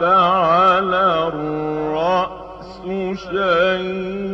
فعلى الرأس شيء.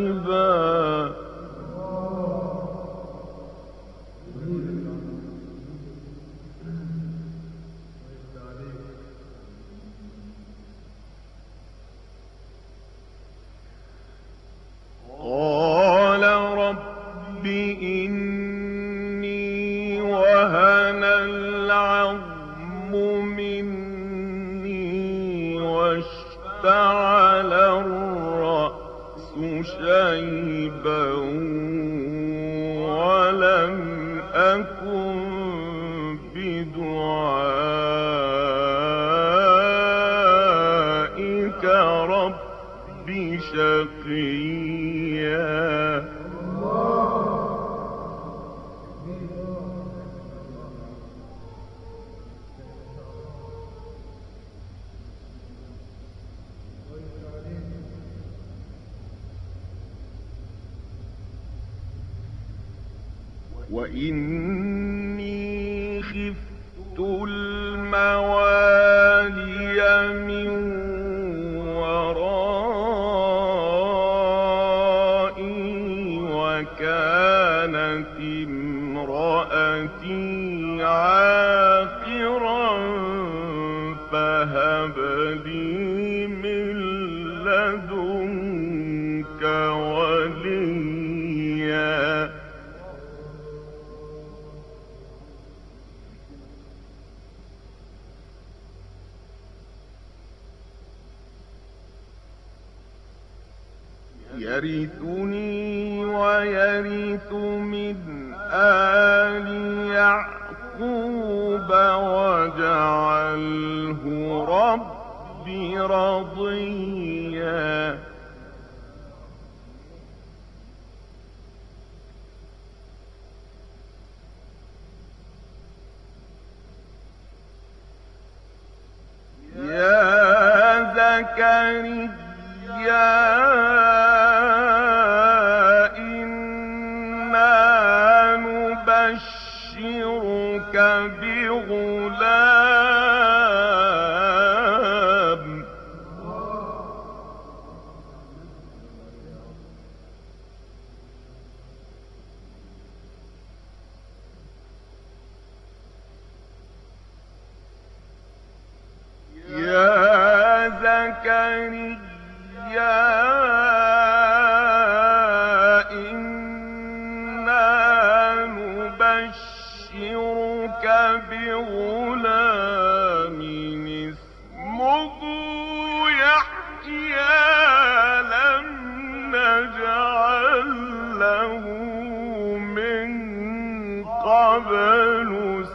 يرثني ويرث من آل يعقوب واجعله رب رضيا. يا زكريا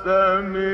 سمع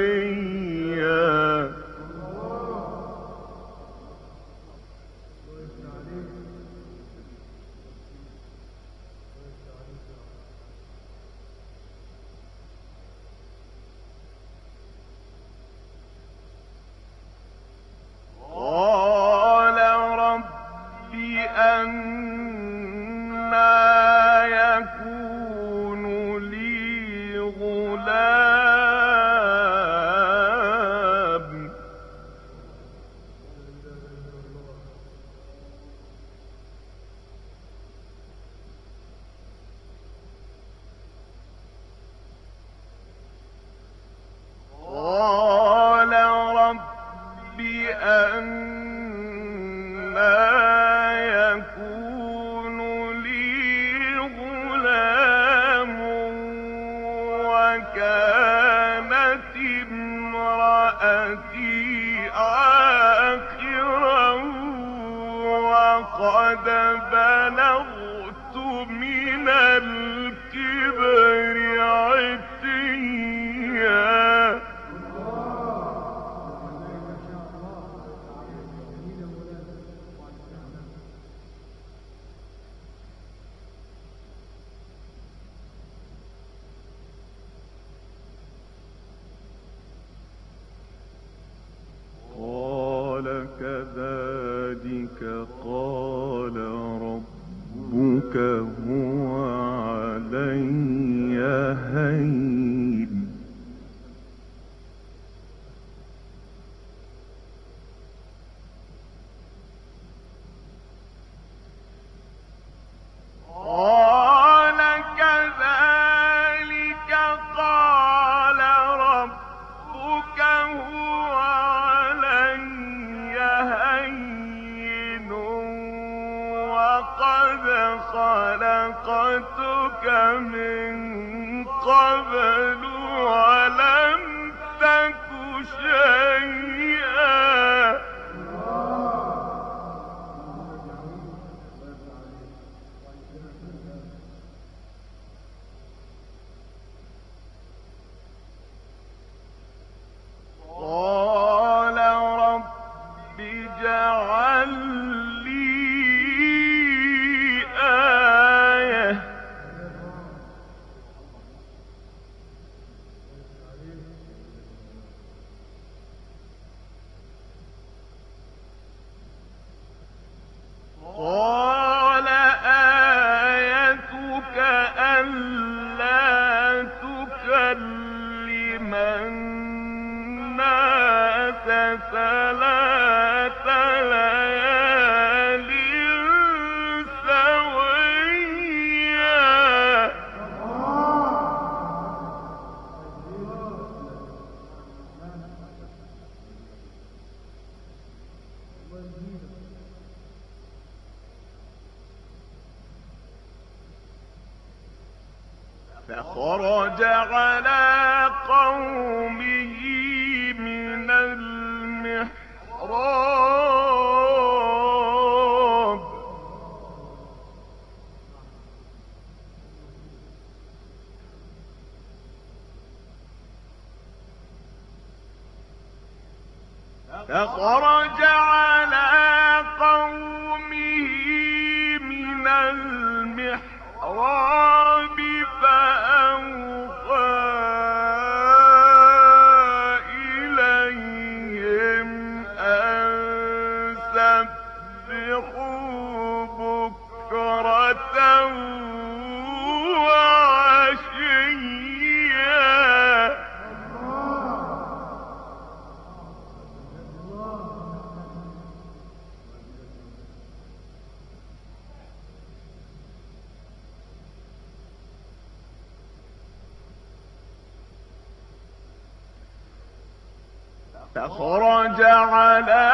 فخرج على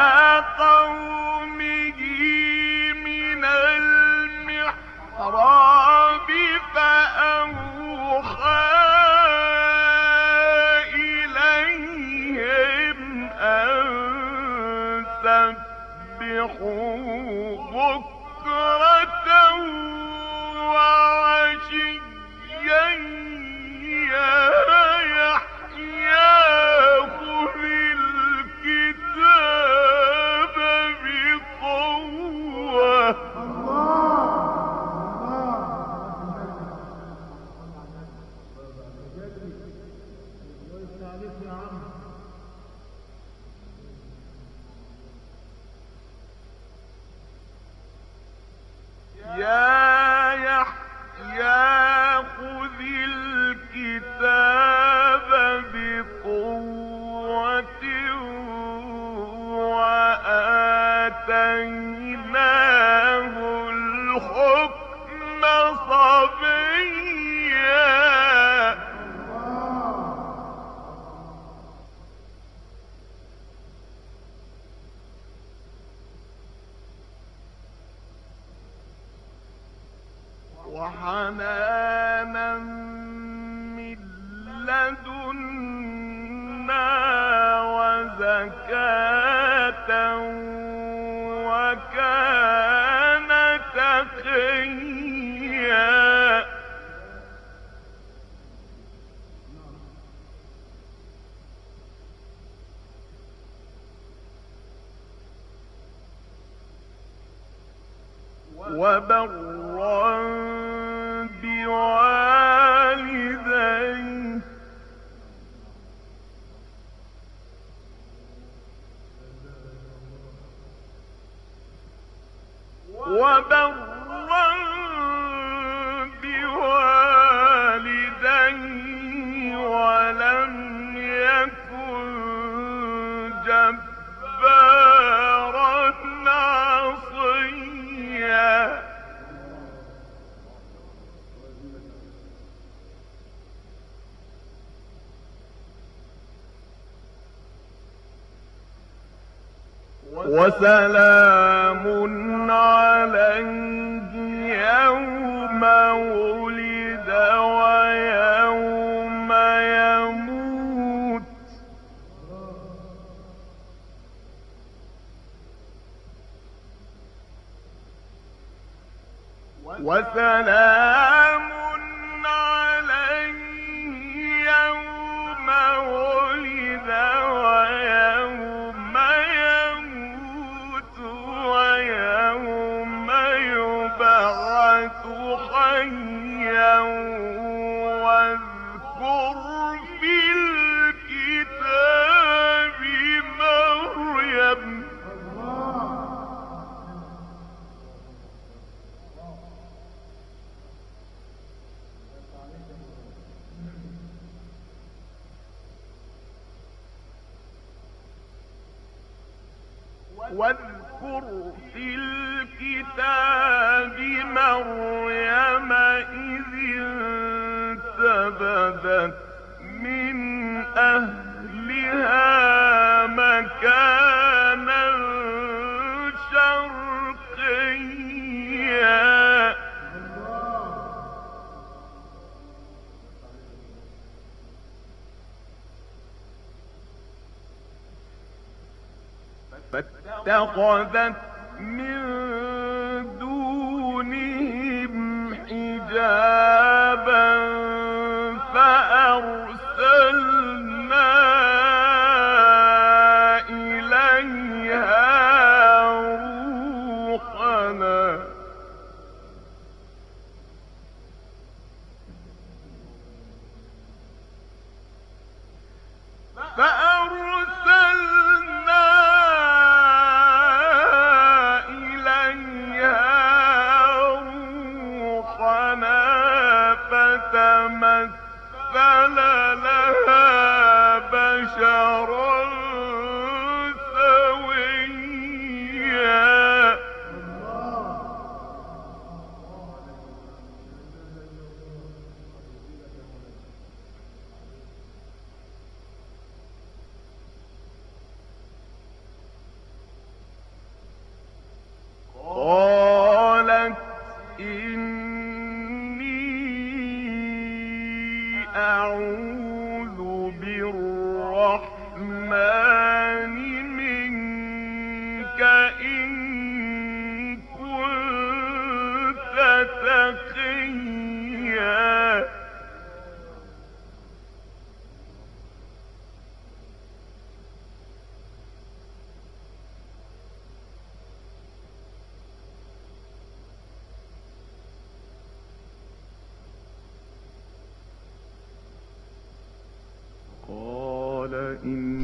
قومه من المحراب فأوحى إليهم أن سبحوا اتخذت من دونهم حجابا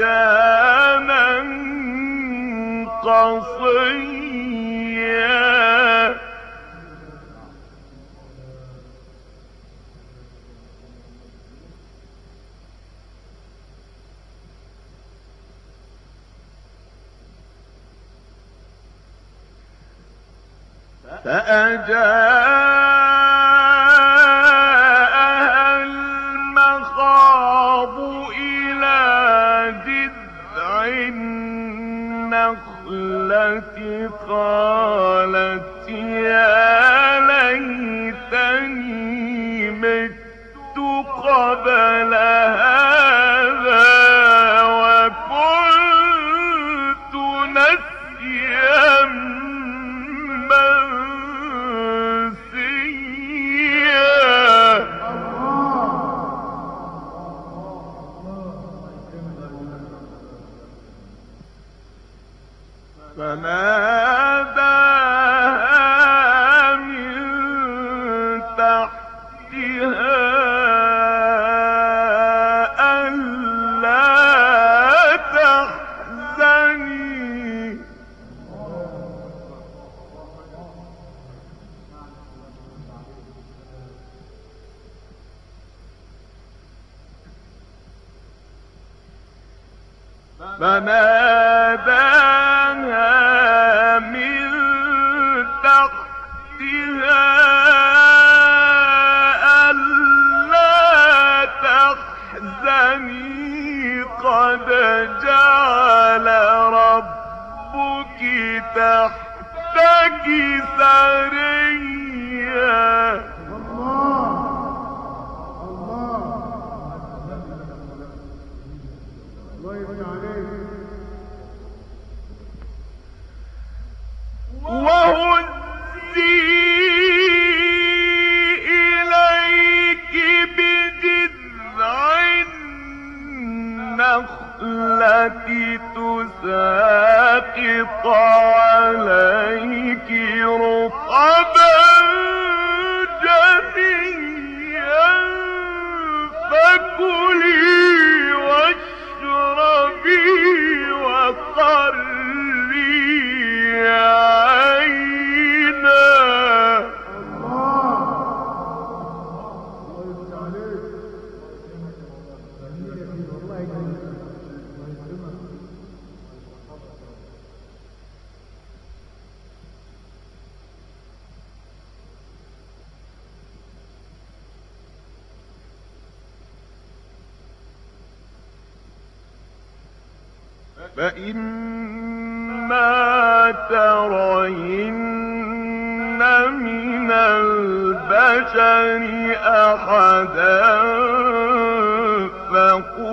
مكانا قصيا. فأجاءها نسيا فإما ترين من البشر أحدا فقل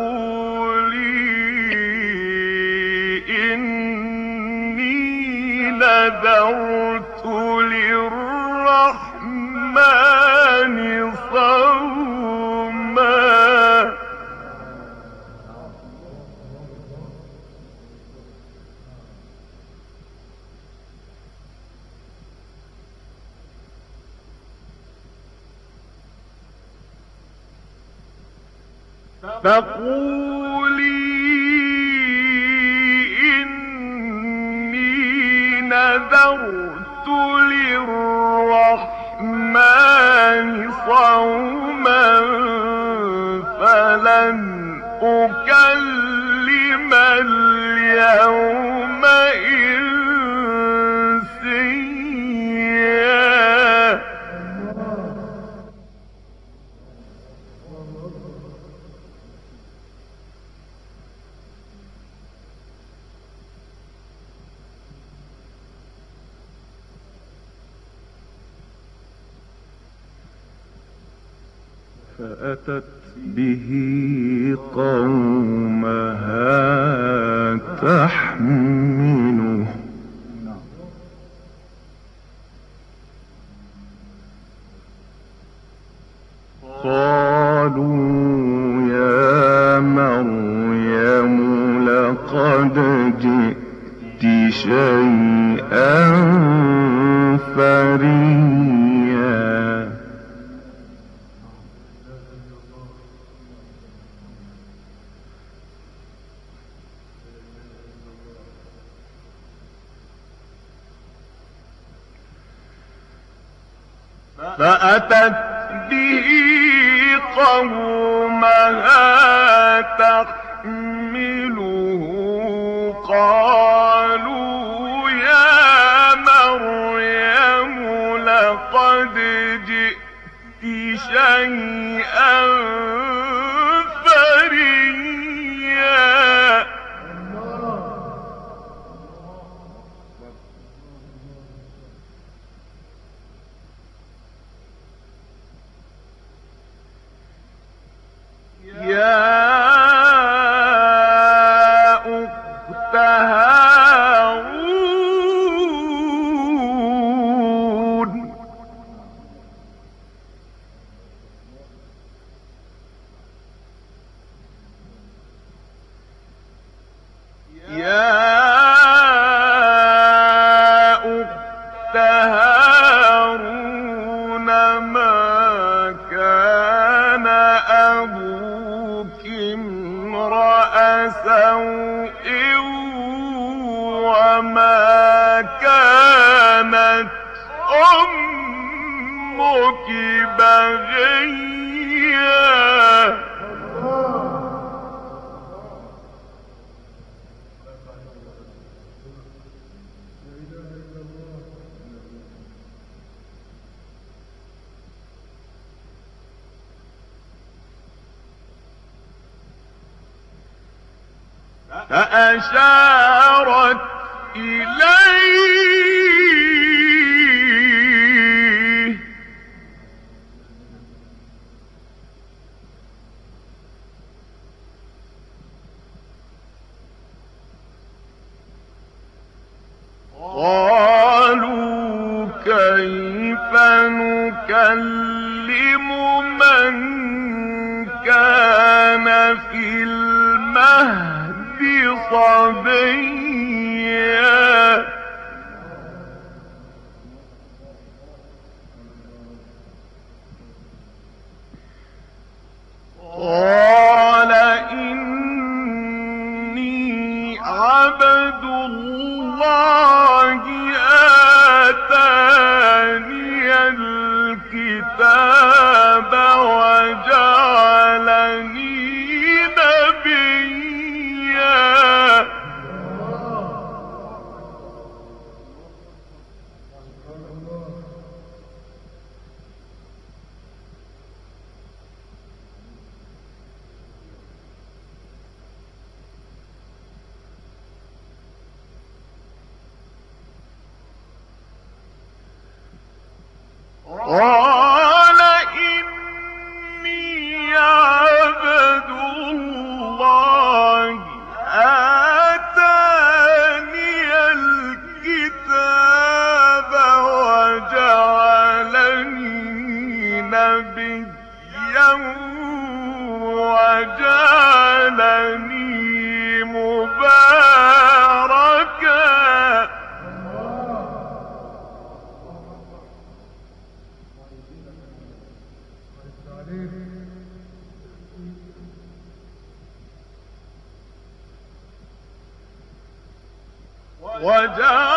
فقولي إني نذرت للرحمن صوما فلن أكلم اليوم Yeah. فأشارت إليه وجاء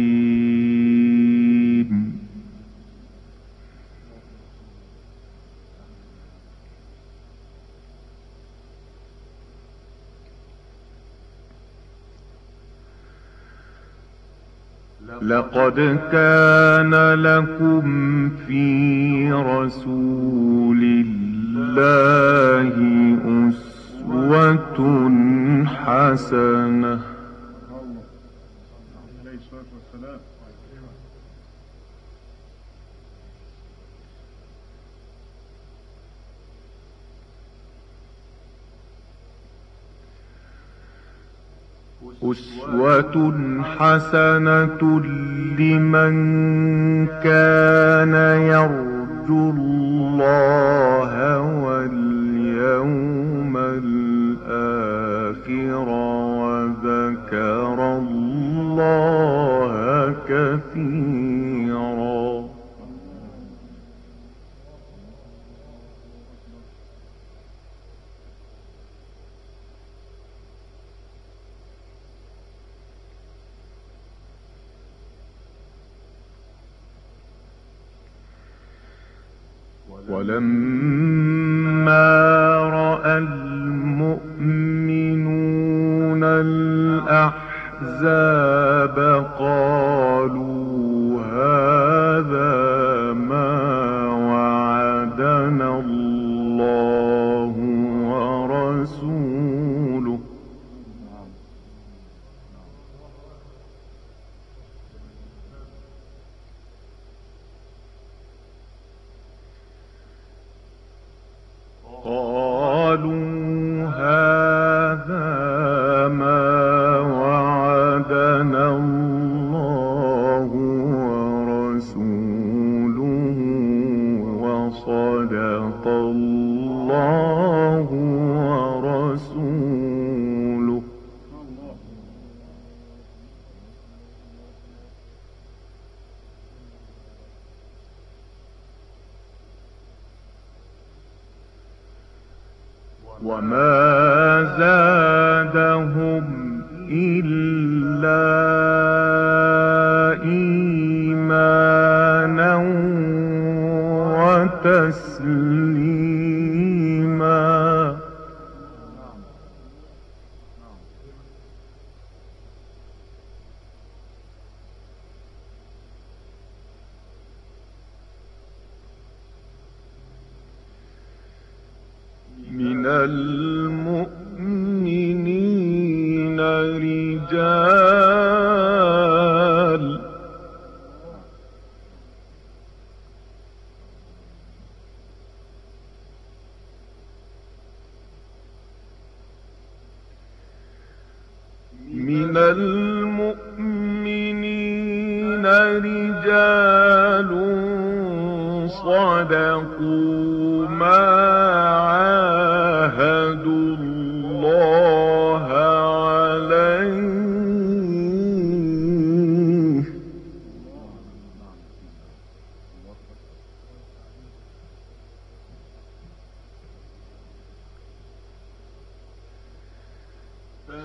لقد كان لكم في رسول الله أسوة حسنة. أسوة حسنة لمن كان يرجو الله واليوم الآخر وذكر الله كثيرا. ولما رأى المؤمنون الأحزاب قالوا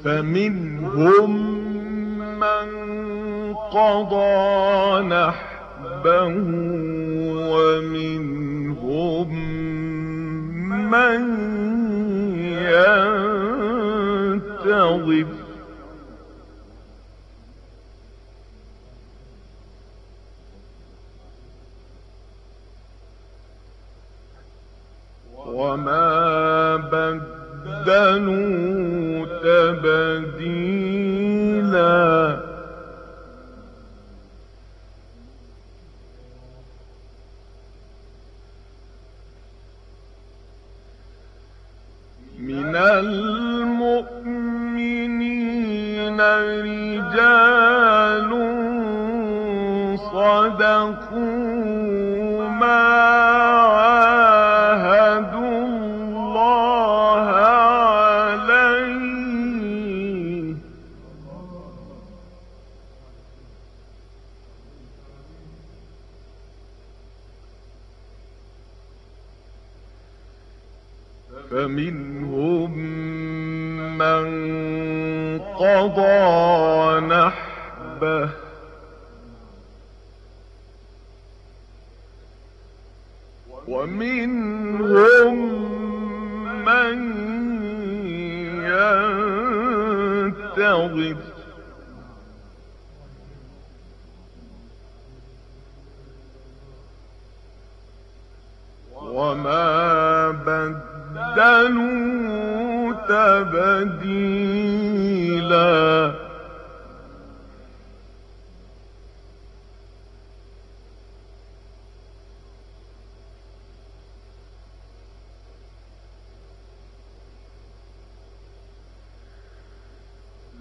فمنهم من قضى نحبه ومنهم من ينتظر. وما بدلوا تبديلا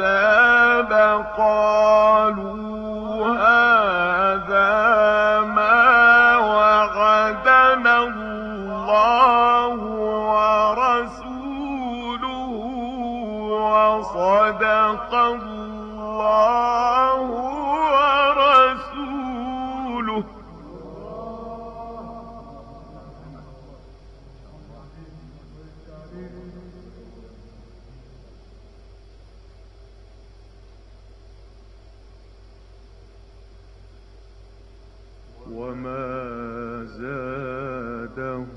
الأحزاب قالوا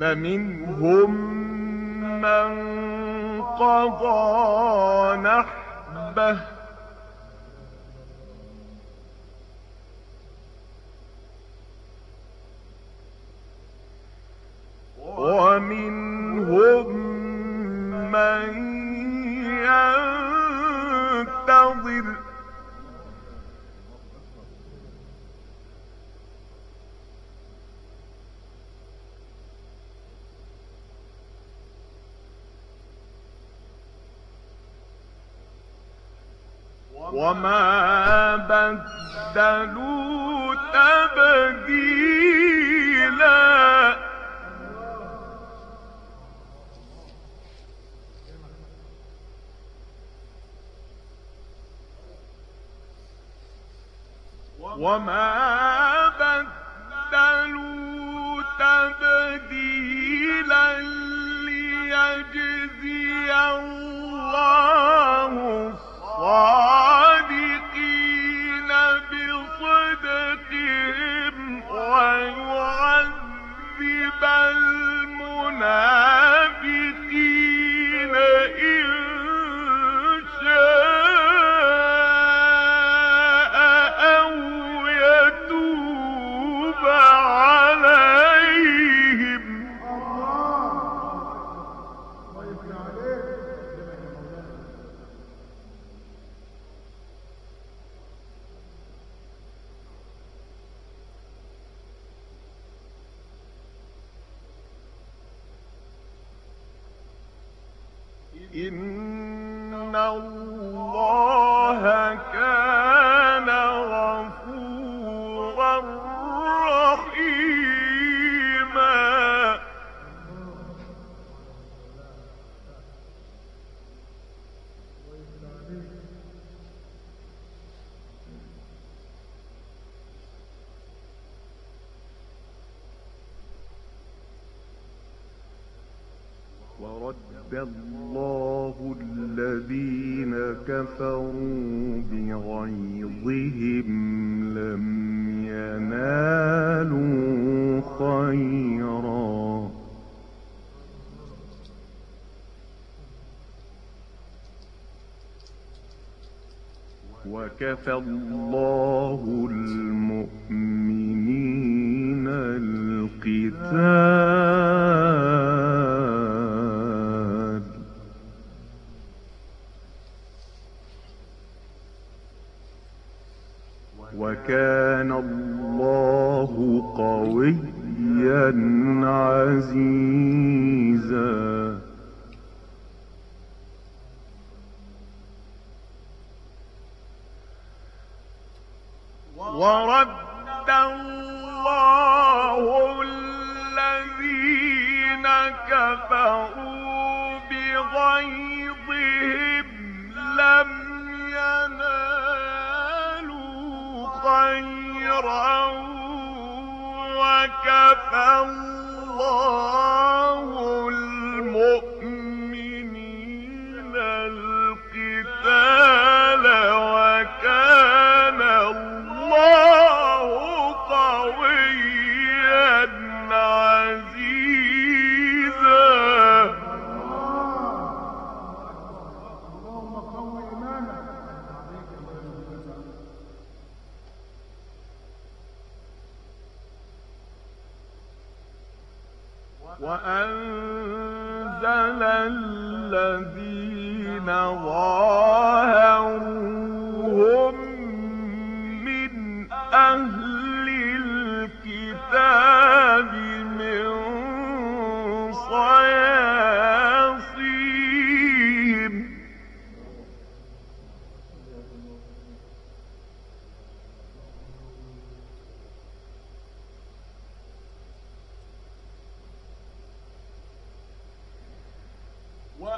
فمنهم من وما بدلوا تبديلا. وما بدلوا تبديلا ليجزي الله الصادقين المنافقين الله الذين كفروا بغيظهم لم ينالوا خيرا. وكفى الله وكان الله قويا عزيزا.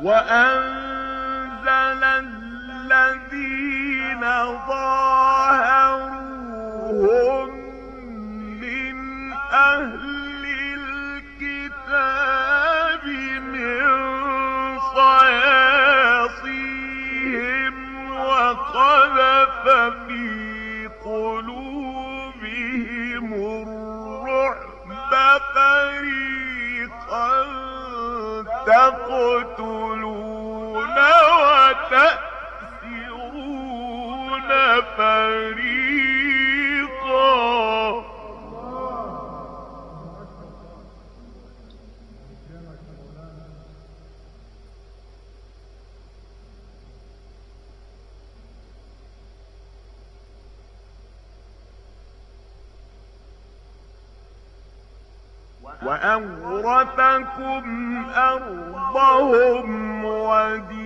وآل وأورثكم أرضهم وديارهم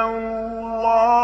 الله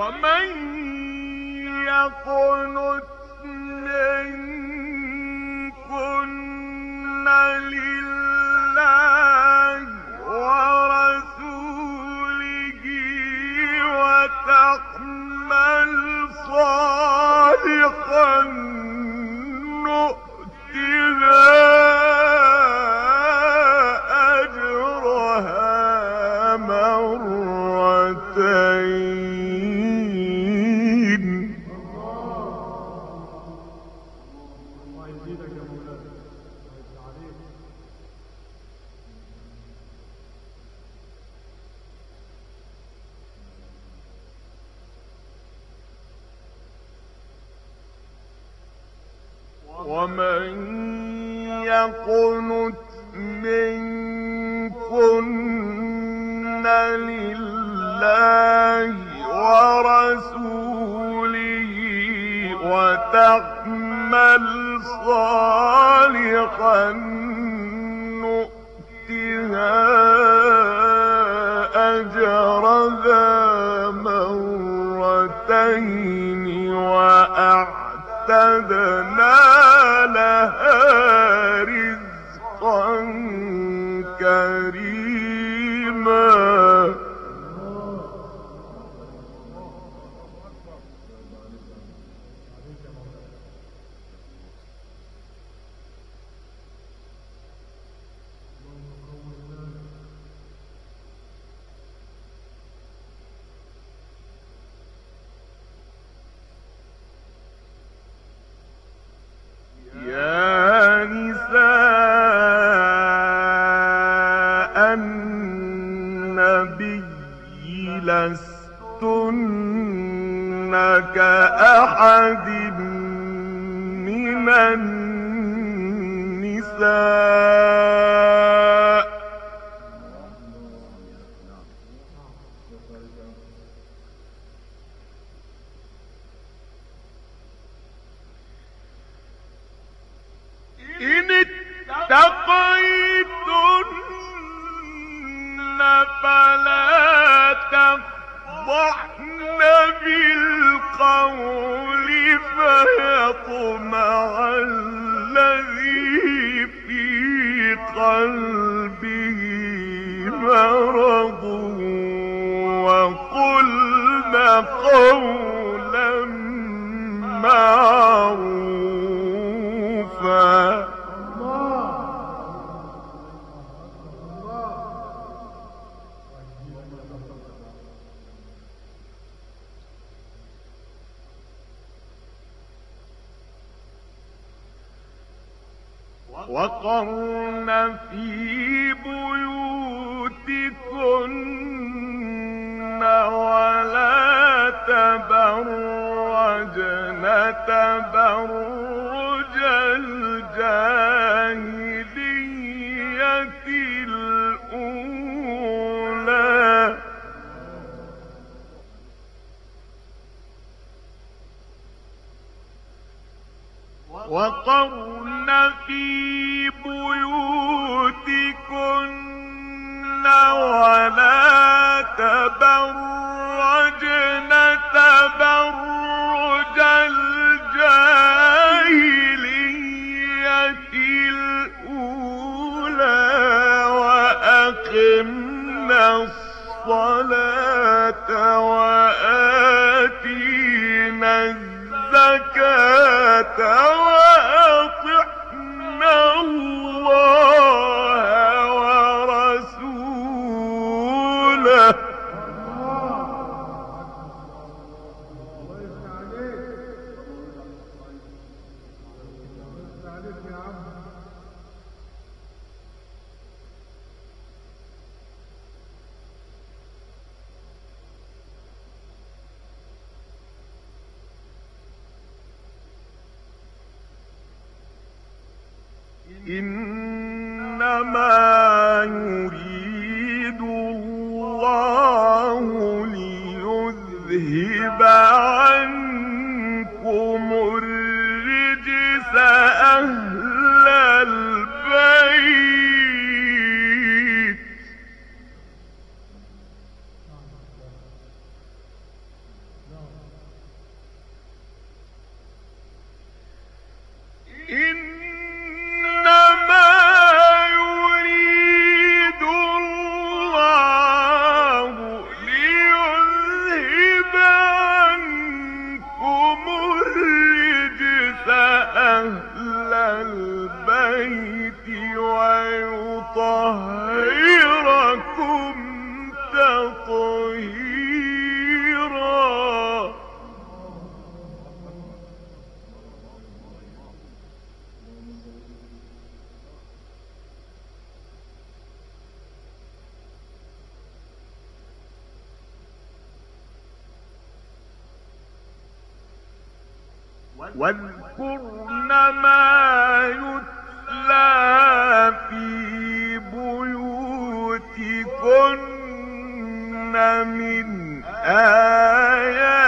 我们。النساء وقرن واذكرن ما يتلى في بيوتكن من آيات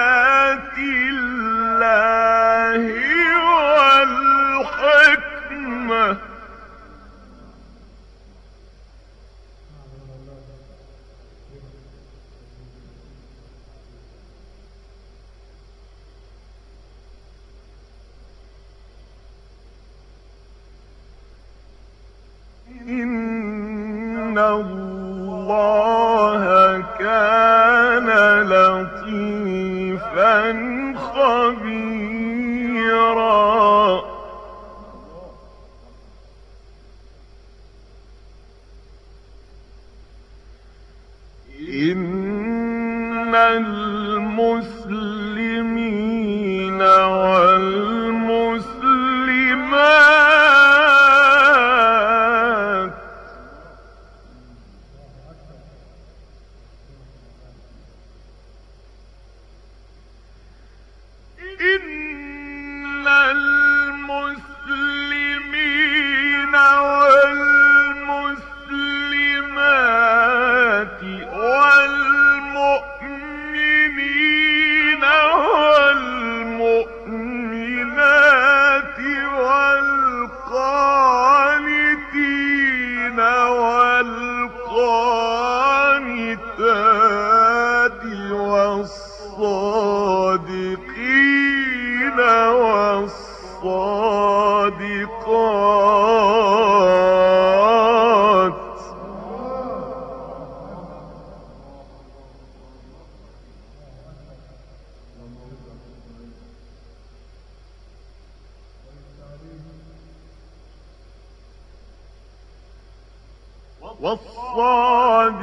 والصادقين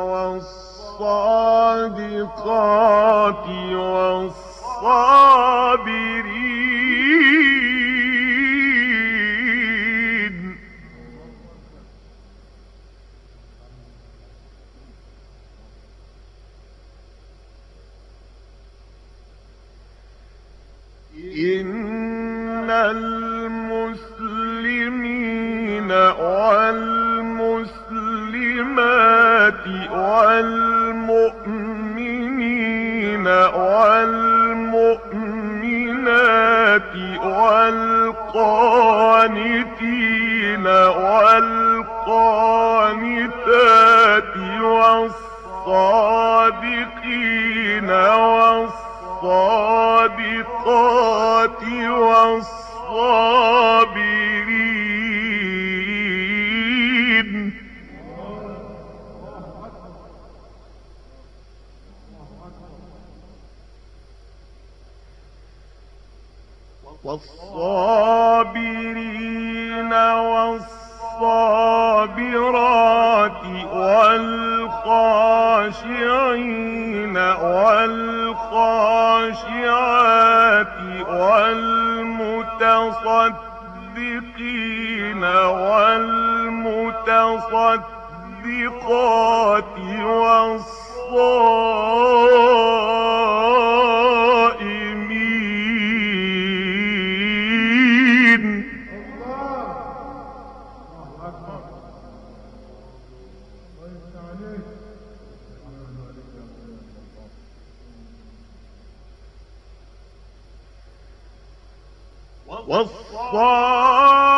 والصادقات والصابرين والصائمين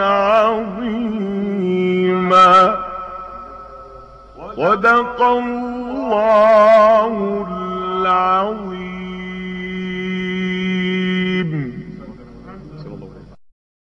عظيما. صدق الله